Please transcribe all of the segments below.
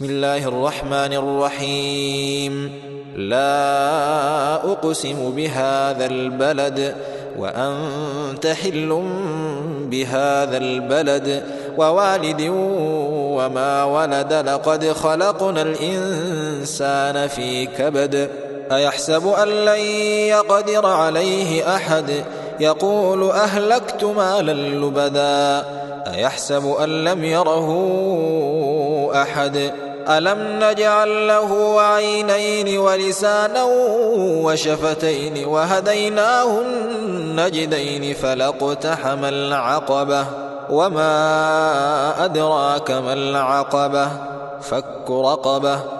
بسم الله الرحمن الرحيم. لا أقسم بهذا البلد وأنت حل بهذا البلد ووالد وما ولد لقد خلقنا الإنسان في كبد. أيحسب أن لن يقدر عليه أحد؟ يقول أهلكت مالا لبدا. أيحسب أن لم يره أحد؟ ألم نجعل له عينين ولسانا وشفتين وهديناه النجدين فلاقتحم العقبة وما أدراك ما العقبة؟ فك رقبة.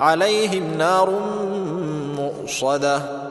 عليهم نار مؤصدة.